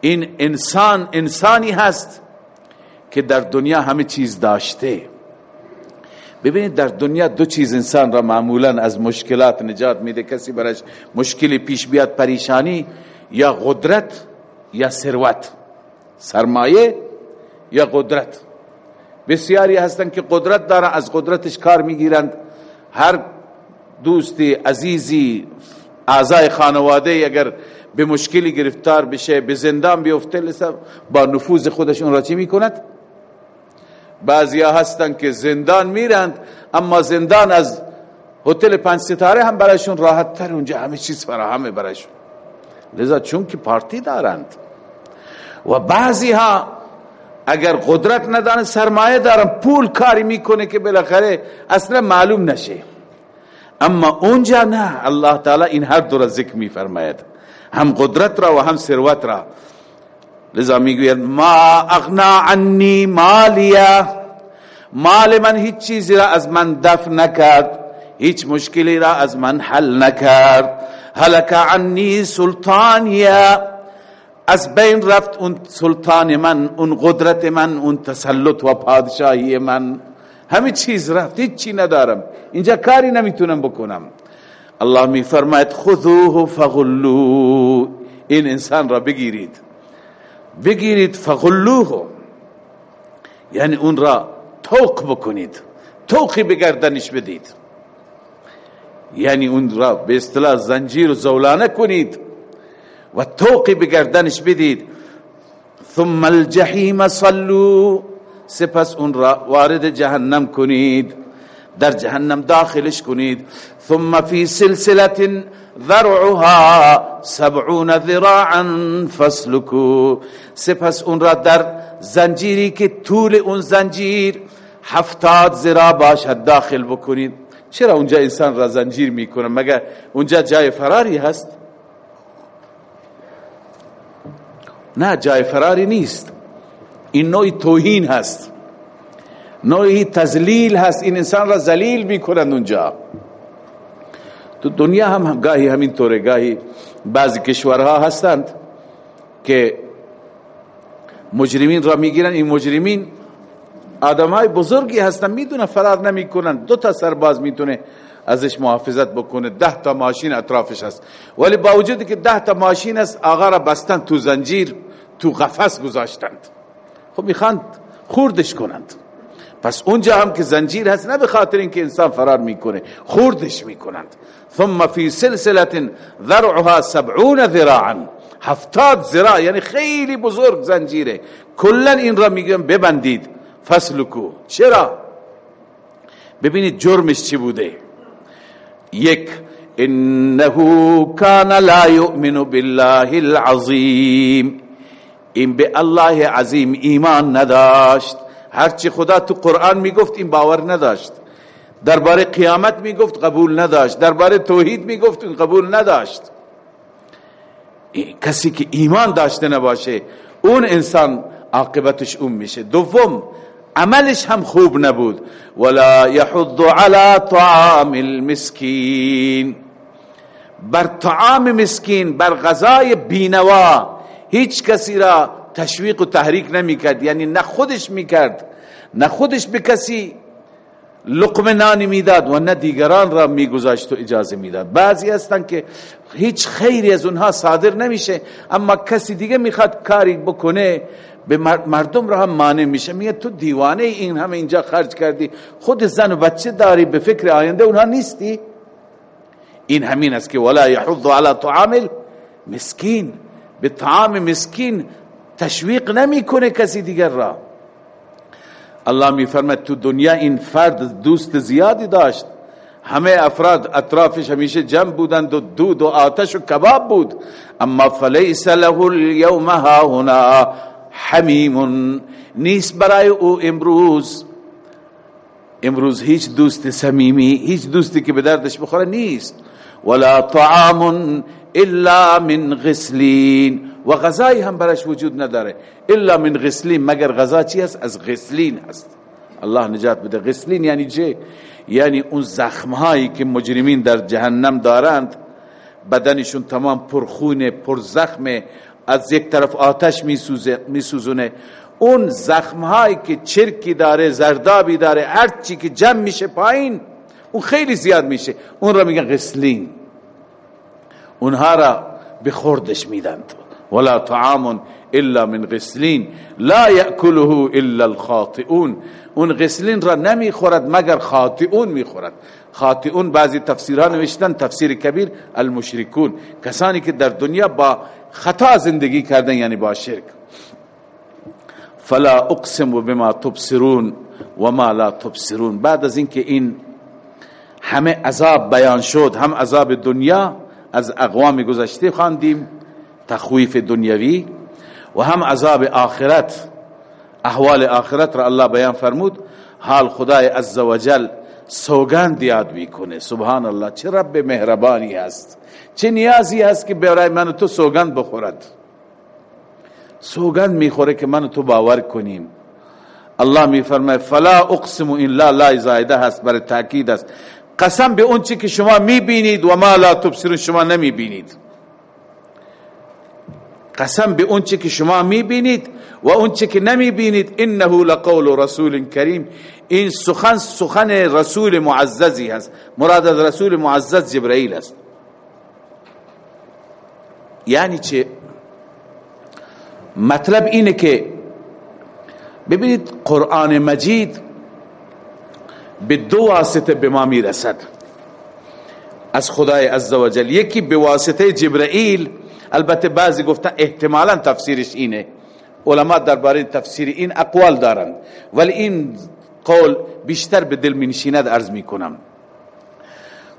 این انسان انسانی هست که در دنیا همه چیز داشته. ببینید در دنیا دو چیز انسان را معمولا از مشکلات نجات میده. کسی برش مشکلی پیش بیاد پریشانی یا قدرت یا ثروت. سرمایه یا قدرت. بسیاری هستند که قدرت دارن از قدرتش کار می‌گیرند. هر دوستی عزیزی اعضای خانواده اگر به مشکلی گرفتار بشه به زندان بیفته با نفوذ خودش اون را چی می‌کند؟ بعضی هستند که زندان میرند اما زندان از هتل پنج ستاره هم برایشون راحت تر اونجا همه چیز فراهمه برایشون. لذا چون که پارتی دارند. و بعضی ها اگر قدرت ندانه سرمایه دارن پول کاری می‌کنه که بالاخره اصلا معلوم نشه. اما اونجا نه الله تعالی این هر دو را ذکر میفرماید. هم قدرت را و هم ثروت را. لذا می‌گوید ما اغنا عنی مالیا مال من هیچ چیزی را از من دفع نکرد هیچ مشکلی را از من حل نکرد. هلک عنی سلطانیا از بین رفت اون سلطان من اون قدرت من اون تسلط و پادشاهی من. همه چیز رفت هیچ چی ندارم. اینجا کاری نمی‌تونم بکنم. الله می فرماید خذوه فغلو این انسان را بگیرید. بگیرید فغلوه. یعنی اون را توق بکنید. توقی بگردنش بدید. یعنی اون را به اصطلاح زنجیر و زولانه کنید. و توقی بگردنش بدید. ثم الجحیم صلو. سپس اون را وارد جهنم کنید. در جهنم داخلش کنید. ثم فی سلسلة ذرعها سبعون ذراعا فسلکو سپس اون را در زنجیری که طول اون زنجیر هفتاد ذراع باشد داخل بکنید. چرا اونجا انسان را زنجیر می‌کنه؟ مگر اونجا جای فراری هست؟ نه جای فراری نیست. این نوعی توهین هست. نوعی تزلیل هست. این انسان را زلیل می‌کنند اونجا. تو دنیا هم گاهی همین طوره گاهی بعضی کشورها هستند که مجرمین را می‌گیرن. این مجرمین آدم های بزرگی هستن می‌دونن فرار نمی‌کنن. دو تا سرباز می‌تونه ازش محافظت بکنه. ده تا ماشین اطرافش هست. ولی با وجودی که ده تا ماشین است آقا را بستن تو زنجیر. تو قفس گذاشتند. خب می‌خواند خوردش کنند. پس اونجا هم که زنجیر هست نه به خاطر اینکه انسان فرار می‌کنه خوردش می‌کنند. ثم فی سلسله ذرعها سبعون ذراعا. هفتاد ذراع یعنی خیلی بزرگ زنجیره. کلا این را میگم ببندید. فسلکو. چرا؟ ببینید جرمش چی بوده. یک انه کان لا یؤمن بالله العظیم. این به الله عظیم ایمان نداشت. هرچی خدا تو قرآن می‌گفت این باور نداشت. درباره قیامت می‌گفت قبول نداشت. درباره توحید می‌گفت قبول نداشت. کسی که ایمان داشته نباشه اون انسان عاقبتش اون میشه. دوم عملش هم خوب نبود. ولا يحض على طعام المسكين بر طعام مسکین بر غذای بینوا هیچ کسی را تشویق و تحریک نمی‌کرد. یعنی نه خودش می‌کرد نه خودش به کسی لقم نانی می‌داد و نه دیگران را میگذاشت و اجازه می‌داد. بعضی هستن که هیچ خیری از اونها صادر نمیشه اما کسی دیگه می‌خواد کاری بکنه به مردم را هم مانع میشه. میگه تو دیوانه این همه اینجا خرج کردی. خود زن و بچه داری به فکر آینده اونها نیستی؟ این همین است که ولا یحض على طعام مسکین به طعام مسکین تشویق نمی‌کنه کسی دیگر را. الله میفرماید تو دنیا این فرد دوست زیادی داشت. همه افراد اطرافش همیشه جمع بودند و دود و آتش و کباب بود. اما فلیس له اليوم ها هنا حمیم نیست برای او امروز. امروز هیچ دوست صمیمی هیچ دوستی که به دردش بخوره نیست. ولا طعام الا من غسلین و غذایی هم برش وجود نداره. الا من غسلین مگر غذا چی هست؟ از غسلین هست. الله نجات بده. غسلین یعنی چه؟ یعنی اون زخمهایی که مجرمین در جهنم دارند بدنشون تمام پرخونه پر زخمه از یک طرف آتش میسوزونه. اون زخمهایی که چرکی داره زردابی داره هر که جمع میشه پایین اون خیلی زیاد میشه. اون را میگن غسلین. اونها را به خوردش میدند. ولا طعام الا من غسلین. لا یأکله الا الخاطئون. اون غسلین را نمی‌خورد مگر خاطئون می‌خورد. خاطئون بعضی تفسیرها نوشتن تفسیر کبیر المشرکون. کسانی که در دنیا با خطا زندگی کردن یعنی با شرک. فلا اقسم بما تبصرون وما لا تبصرون. بعد از اینکه این همه عذاب بیان شد هم عذاب دنیا از اقوام گذشته خواندیم تخویف دنیوی و هم عذاب آخرت احوال آخرت را الله بیان فرمود حال خدای عزوجل سوگند یاد می‌کنه. سبحان الله چه رب مهربانی است چه نیازی است که برای من تو سوگند بخورد. سوگند می‌خوره که من تو باور کنیم. الله میفرماید فلا اقسم ان لا لا زائده هست برای تاکید است. قسم به اون چی که شما می‌بینید و ما لا تبصرون شما نمی‌بینید. قسم به اون چی که شما می‌بینید و اون چی که نمی‌بینید انه لقول رسول کریم. این سخن سخن رسول معززی هست. مراد از رسول معزز جبرائیل است. یعنی چه؟ مطلب اینه که ببینید قرآن مجید به دو واسطه به ما می‌رسد. از خدای عزوجل یکی به واسطه جبرائیل البته بعضی گفتن احتمالا تفسیرش اینه. علما درباره تفسیر این اقوال دارند. ولی این قول بیشتر به دل نشیند عرض می‌کنم.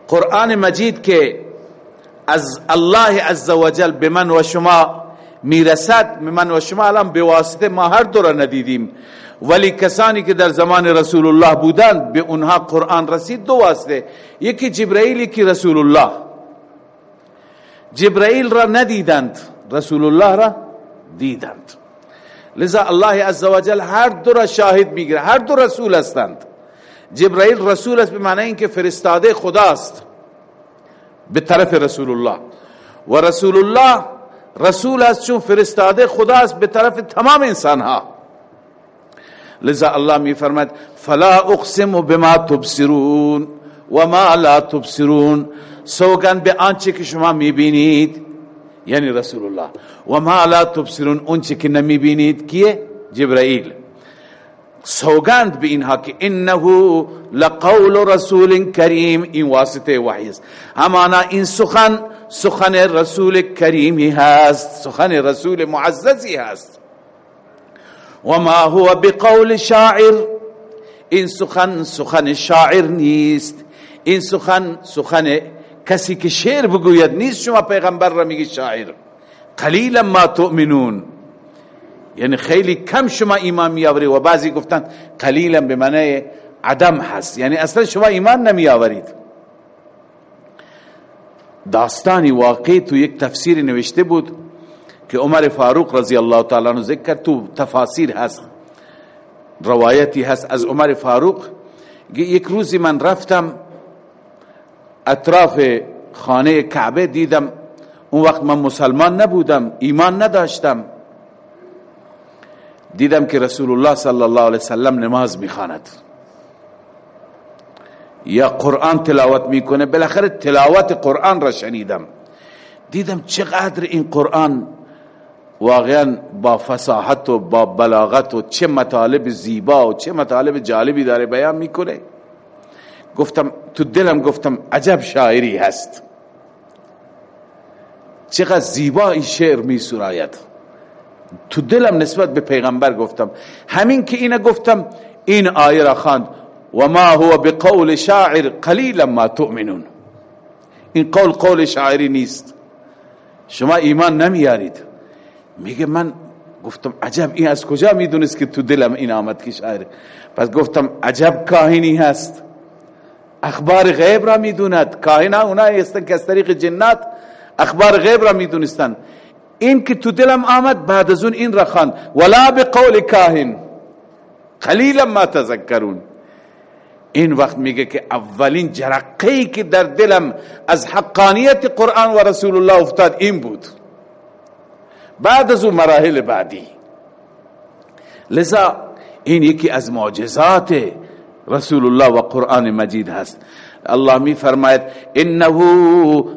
قرآن مجید که از الله عزوجل به من و شما می‌رسد من و شما الان به واسطه ما هر دو را ندیدیم. ولی کسانی که در زمان رسول الله بودند به اونها قرآن رسید دو واسطه. یکی جبرائیل که رسول الله جبرائیل را ندیدند رسول الله را دیدند. لذا الله عزوجل هر دو را شاهد می‌گیره هر دو رسول هستند. جبرائیل رسول است به معنی اینکه فرستاده خداست به طرف رسول الله و رسول الله رسول است چون فرستاده خدا است به طرف تمام انسان ها لذا الله می فرماید فلا اقسم بما تبصرون و ما لا تبصرون. سوگن به آنچه که شما می‌بینید یعنی رسول الله و ما لا تبصرون. اونچه که نمی‌بینید کیه؟ جبرائیل سوگند به اینها که انه لقول رسول کریم. این واسطه وحی است. همانا این سخن سخن رسول کریمی هست سخن رسول معززی هست. و ما هو بقول شاعر. این سخن سخن شاعر نیست. این سخن سخن کسی که شعر بگوید نیست. شما پیغمبر را میگی شاعر. قلیلا ما تؤمنون. یعنی خیلی کم شما ایمان میآورید و بعضی گفتن قلیلا به معنی عدم هست. یعنی اصلا شما ایمان نمی آورید داستانی واقعی تو یک تفسیر نوشته بود. که عمر فاروق رضی الله تعالی عنہ ذکر تو تفاسیر هست روایتی هست از عمر فاروق. یک روزی من رفتم اطراف خانه کعبه دیدم اون وقت من مسلمان نبودم ایمان نداشتم. دیدم که رسول الله صلی الله علیه وسلم نماز می‌خواند. یا قرآن تلاوت می‌کنه بالاخره تلاوت قرآن را شنیدم. دیدم چقدر این قرآن واقعا با فصاحت و با بلاغت و چه مطالب زیبا و چه مطالب جالبی داره بیان می‌کنه. گفتم تو دلم گفتم عجب شاعری هست. چقدر زیبا این شعر می سراید تو دلم نسبت به پیغمبر گفتم. همین که اینه گفتم این آیه را خواند. و ما هو بقول شاعر قلیلا ما تؤمنون. این قول قول شاعری نیست. شما ایمان نمیارید میگه من گفتم عجب این از کجا می‌دونست که تو دلم این آمد که شاعر؟ پس گفتم عجب کاهنی هست. اخبار غیب را می‌دوند. کاهن اونا هستن که از طریق جنات اخبار غیب را می‌دونستن. این که تو دلم آمد بعد از اون این را خواند ولا بقول کاهن. قلیلا ما تذکرون. این وقت میگه که اولین جرقه که در دلم از حقانیت قرآن و رسول الله افتاد این بود. بعد از اون مراحل بعدی. لذا این یکی از معجزات رسول الله و قرآن مجید هست. الله می فرماید انه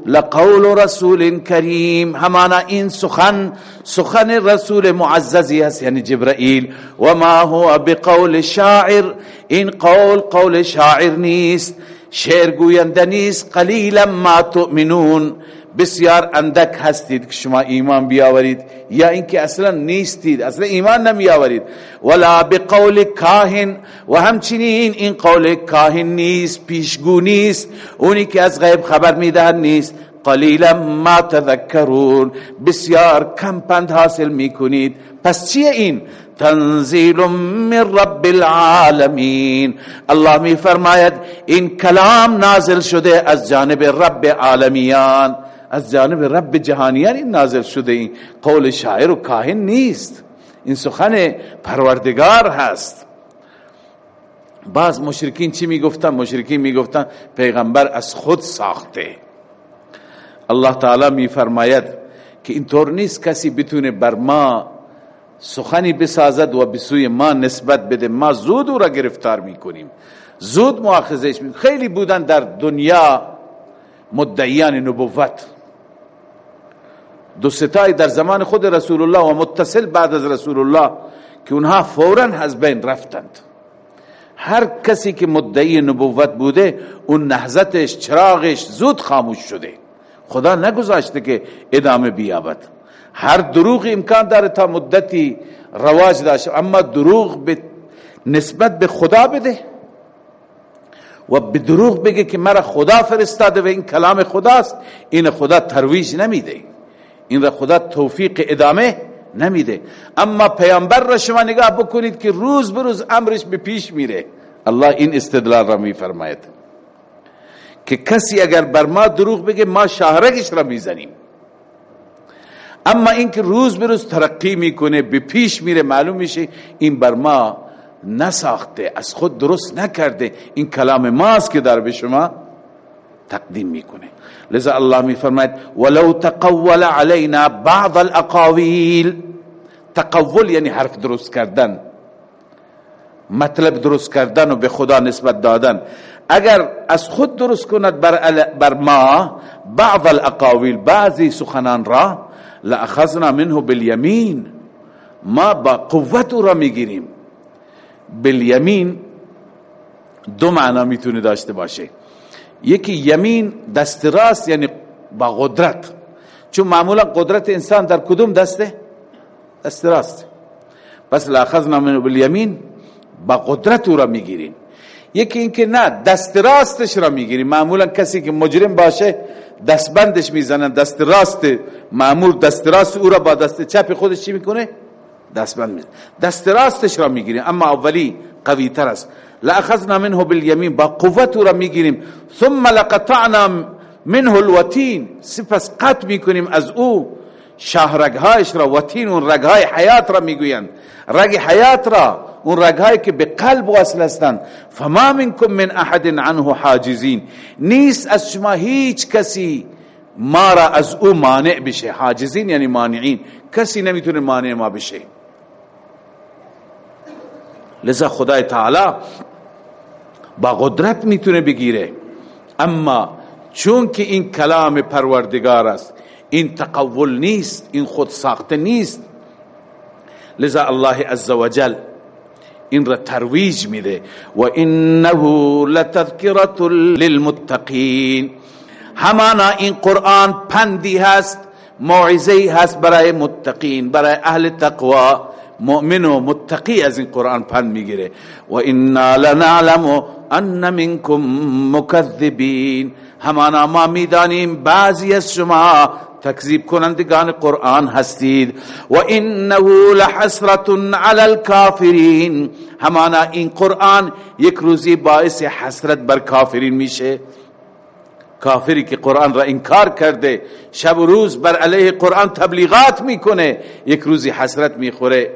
لقول رسول کریم. همانا این سخن سخن رسول معززی است یعنی جبرائیل و ما هو بقول شاعر. این قول قول شاعر نیست. شعر گوینده نیست قلیلا ما تؤمنون. بسیار اندک هستید که شما ایمان بیاورید یا اینکه اصلا نیستید اصلا ایمان نمی آورید ولا بقول کاهن و همچنین این قول کاهن نیست پیشگو نیست اونی که از غیب خبر می‌دهد نیست. قلیلا ما تذکرون بسیار کم پند حاصل می‌کنید. پس چیه این؟ تنزیل من رب العالمین. الله می فرماید این کلام نازل شده از جانب رب عالمیان از جانب رب جهانیان این نازل شده این قول شاعر و کاهن نیست. این سخن پروردگار هست. بعض مشرکین چی می‌گفتن؟ مشرکین می‌گفتن پیغمبر از خود ساخته. الله تعالی میفرماید که اینطور نیست کسی بتونه بر ما سخنی بسازد و بسوی ما نسبت بده. ما زود او را گرفتار می‌کنیم. زود مؤاخذش می خیلی بودن در دنیا مدعیان نبوت. دو ستای در زمان خود رسول الله و متصل بعد از رسول الله که اونها فورا از بین رفتند. هر کسی که مدعی نبوت بوده اون نهزتش چراغش زود خاموش شده. خدا نگذاشته که ادامه بیابد. هر دروغ امکان داره تا مدتی رواج داشته اما دروغ به نسبت به خدا بده. و به دروغ بگه که مرا خدا فرستاده و این کلام خداست این خدا ترویج نمیده. این را خدا توفیق ادامه نمیده. اما پیامبر را شما نگاه بکنید که روز به روز امرش به پیش میره. الله این استدلال را میفرماید. که کسی اگر بر ما دروغ بگه ما شهرگش را می‌زنیم. اما اینکه روز به روز ترقی می‌کنه به پیش میره معلوم میشه این بر ما نساخته از خود درست نکرده. این کلام ماست که در به شما تقدیم می‌کنه. لذا الله میفرماید ولو تقول علينا بعض الاقاویل تقول یعنی حرف درست کردن. مطلب درست کردن و به خدا نسبت دادن. اگر از خود درست کند بر, بر ما بعض الاقاویل بعضی سخنان را لاخذنا منه بالیمین. ما با قوت را می‌گیریم. بالیمین دو معنا می‌تونه داشته باشه. یکی یمین دست راست یعنی با قدرت. چون معمولا قدرت انسان در کدوم دسته دست راست. پس لاخذنا منه بالیمین با قدرت او را می‌گیریم یکی اینکه نه دست راستش را می‌گیریم معمولا کسی که مجرم باشه دستبندش می‌زنن دست راست معمول دست راست او را با دست چپ خودش چی می‌کنه؟ دستبند می‌زنه. دست راستش را می‌گیریم اما اولی قوی تر است. لاخذنا منه بالیمین با قوت او را می‌گیریم. ثم لقطعنا منه الوتین. سپس قط می‌کنیم از او. شهرگهایش را وتین اون رگهای حیات را می‌گویند. رگ حیات را اون رگهایی که به قلب وصل هستند. فما منکم من احد عنه حاجزین. نیست از شما هیچ کسی ما را از او مانع بشه. حاجزین یعنی مانعین. کسی نمی‌تونه مانع ما بشه. لذا خدای تعالی با قدرت می‌تونه بگیره. اما چون که این کلام پروردگار است این تقول نیست این خود ساخته نیست لذا الله عزوجل این را ترویج میده. و انه لتذکرة للمتقین. همانا این قرآن پندی هست موعظه هست برای متقین برای اهل تقوا. مؤمن و متقی از این قرآن پند می‌گیره. و انا لنعلم ان منکم مکذبین همانا ما می‌دانیم بعضی از شما تکذیب کنندگان قرآن هستید. و انه لحسرت علی الكافرین همانا این قرآن یک روزی باعث حسرت بر کافرین میشه. کافری که قرآن را انکار کرده شب و روز بر علیه قرآن تبلیغات می‌کنه. یک روزی حسرت می‌خوره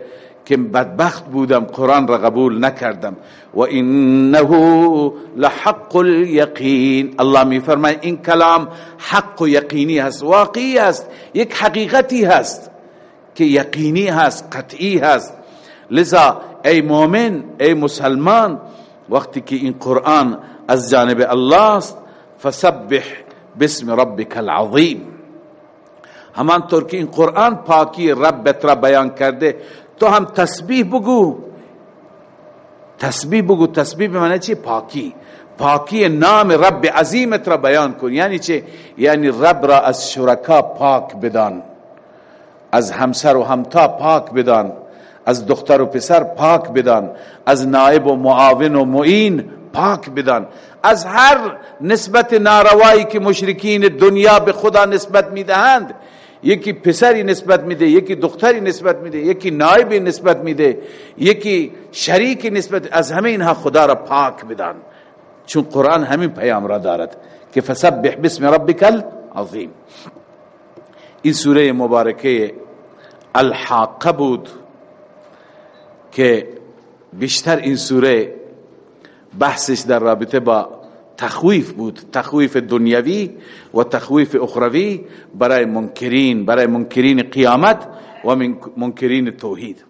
که بدبخت بودم قرآن را قبول نکردم. و انه لحق الیقین. الله می فرماید این کلام حق و یقینی هست واقعی هست یک حقیقتی هست که یقینی هست قطعی هست. لذا ای مؤمن ای مسلمان وقتی که این قرآن از جانب الله است فسبح بسم ربک العظیم همانطور که این قرآن پاکی ربت را بیان کرده تو هم تسبیح بگو. تسبیح بگو. تسبیح به چی؟ پاکی. پاکی نام رب عظیمت را بیان کن. یعنی چه یعنی رب را از شرکا پاک بدان. از همسر و همتا پاک بدان. از دختر و پسر پاک بدان. از نائب و معاون و معین پاک بدان. از هر نسبت ناروایی که مشرکین دنیا به خدا نسبت می‌دهند یکی پسری نسبت میده یکی دختری نسبت میده یکی نایبی نسبت میده یکی شریک نسبت از همه اینها خدا را پاک بدان. چون قرآن همین پیام را دارد که فسبح بسم ربک العظیم. این سوره مبارکه الحاقه بود که بیشتر این سوره بحثش در رابطه با تخویف بود تخویف دنیوی و تخویف اخروی برای منکرین برای منکرین قیامت و منکرین توحید.